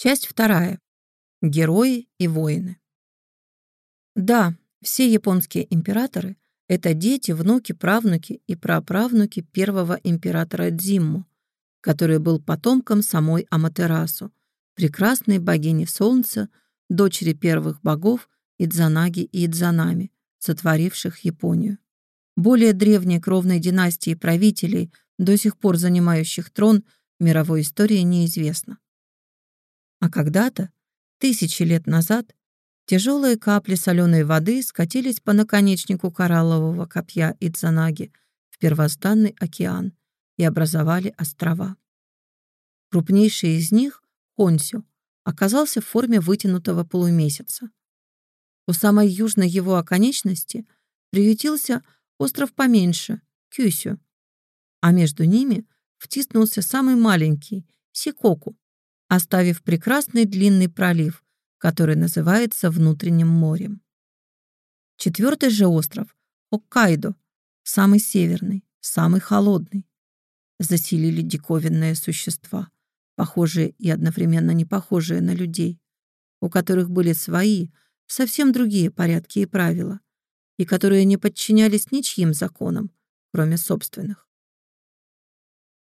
Часть вторая. Герои и воины. Да, все японские императоры — это дети, внуки, правнуки и праправнуки первого императора Дзимму, который был потомком самой Аматерасу, прекрасной богини солнца, дочери первых богов Идзанаги и Идзанами, сотворивших Японию. Более древней кровной династии правителей, до сих пор занимающих трон, мировой истории неизвестно. А когда-то, тысячи лет назад, тяжелые капли соленой воды скатились по наконечнику кораллового копья Идзанаги в первозданный океан и образовали острова. Крупнейший из них, Хонсю, оказался в форме вытянутого полумесяца. У самой южной его оконечности приютился остров поменьше, Кюсю, а между ними втиснулся самый маленький, Сикоку, оставив прекрасный длинный пролив, который называется Внутренним морем. Четвертый же остров, Хоккайдо, самый северный, самый холодный, заселили диковинные существа, похожие и одновременно не похожие на людей, у которых были свои, совсем другие порядки и правила, и которые не подчинялись ничьим законам, кроме собственных.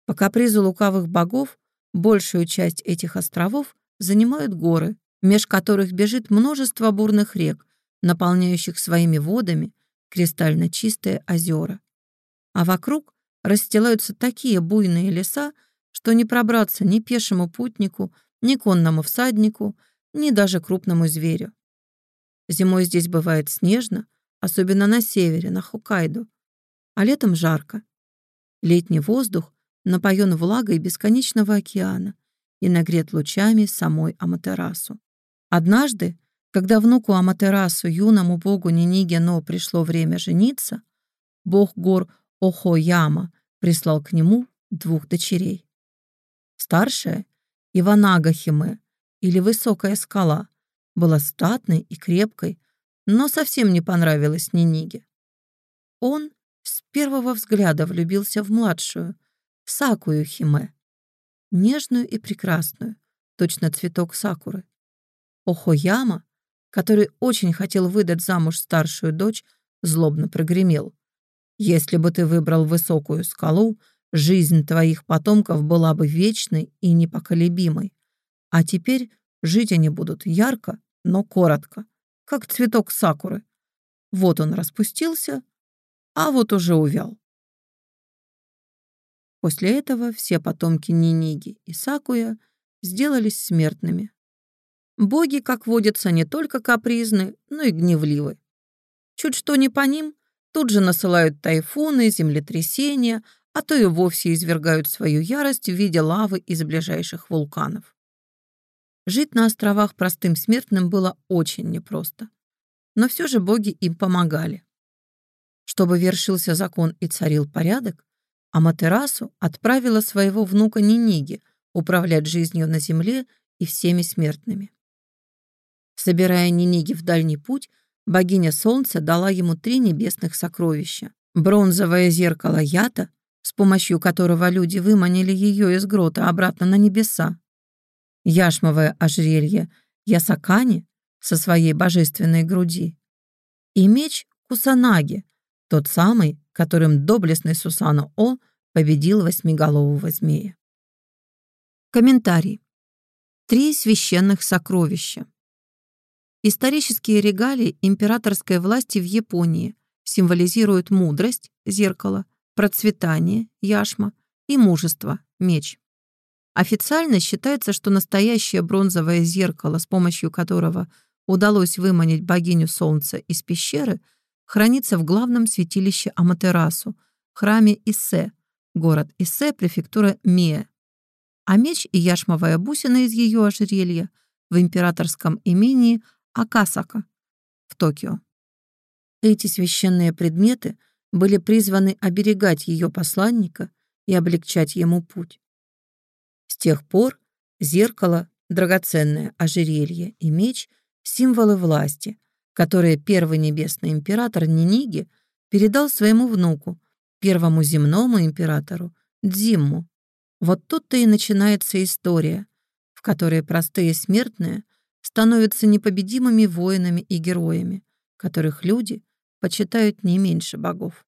По капризу лукавых богов большую часть этих островов занимают горы, меж которых бежит множество бурных рек, наполняющих своими водами кристально чистые озера. А вокруг расстилаются такие буйные леса, что не пробраться ни пешему путнику, ни конному всаднику, ни даже крупному зверю. Зимой здесь бывает снежно, особенно на севере, на Хоккайдо, а летом жарко. Летний воздух напоен влагой бесконечного океана и нагрет лучами самой Аматерасу. Однажды, когда внуку Аматерасу, юному богу Нинигено, пришло время жениться, бог гор Охояма прислал к нему двух дочерей. Старшая, Иванага Химе, или Высокая скала, была статной и крепкой, но совсем не понравилась Ниниге. Он с первого взгляда влюбился в младшую, Сакую Химе, нежную и прекрасную, точно цветок сакуры. Охояма, который очень хотел выдать замуж старшую дочь, злобно прогремел. Если бы ты выбрал высокую скалу, жизнь твоих потомков была бы вечной и непоколебимой. А теперь жить они будут ярко, но коротко, как цветок сакуры. Вот он распустился, а вот уже увял. После этого все потомки Ниниги и Сакуя сделались смертными. Боги, как водится, не только капризны, но и гневливы. Чуть что не по ним, Тут же насылают тайфуны, землетрясения, а то и вовсе извергают свою ярость в виде лавы из ближайших вулканов. Жить на островах простым смертным было очень непросто. Но все же боги им помогали. Чтобы вершился закон и царил порядок, Аматерасу отправила своего внука Ниниги управлять жизнью на земле и всеми смертными. Собирая Ниниги в дальний путь, богиня Солнца дала ему три небесных сокровища. Бронзовое зеркало Ята, с помощью которого люди выманили ее из грота обратно на небеса. Яшмовое ожерелье Ясакани со своей божественной груди. И меч Кусанаги, тот самый, которым доблестный Сусано О победил восьмиголового змея. Комментарий. Три священных сокровища. Исторические регалии императорской власти в Японии символизируют мудрость, зеркало, процветание, яшма и мужество, меч. Официально считается, что настоящее бронзовое зеркало, с помощью которого удалось выманить богиню солнца из пещеры, хранится в главном святилище Аматерасу, храме Иссе, город Иссе, префектура Мие. А меч и яшмовая бусина из ее ожерелья в императорском имении Акасака в Токио. Эти священные предметы были призваны оберегать ее посланника и облегчать ему путь. С тех пор зеркало, драгоценное ожерелье и меч — символы власти, которые первый небесный император Ниниги передал своему внуку, первому земному императору Дзимму. Вот тут-то и начинается история, в которой простые смертные становятся непобедимыми воинами и героями, которых люди почитают не меньше богов.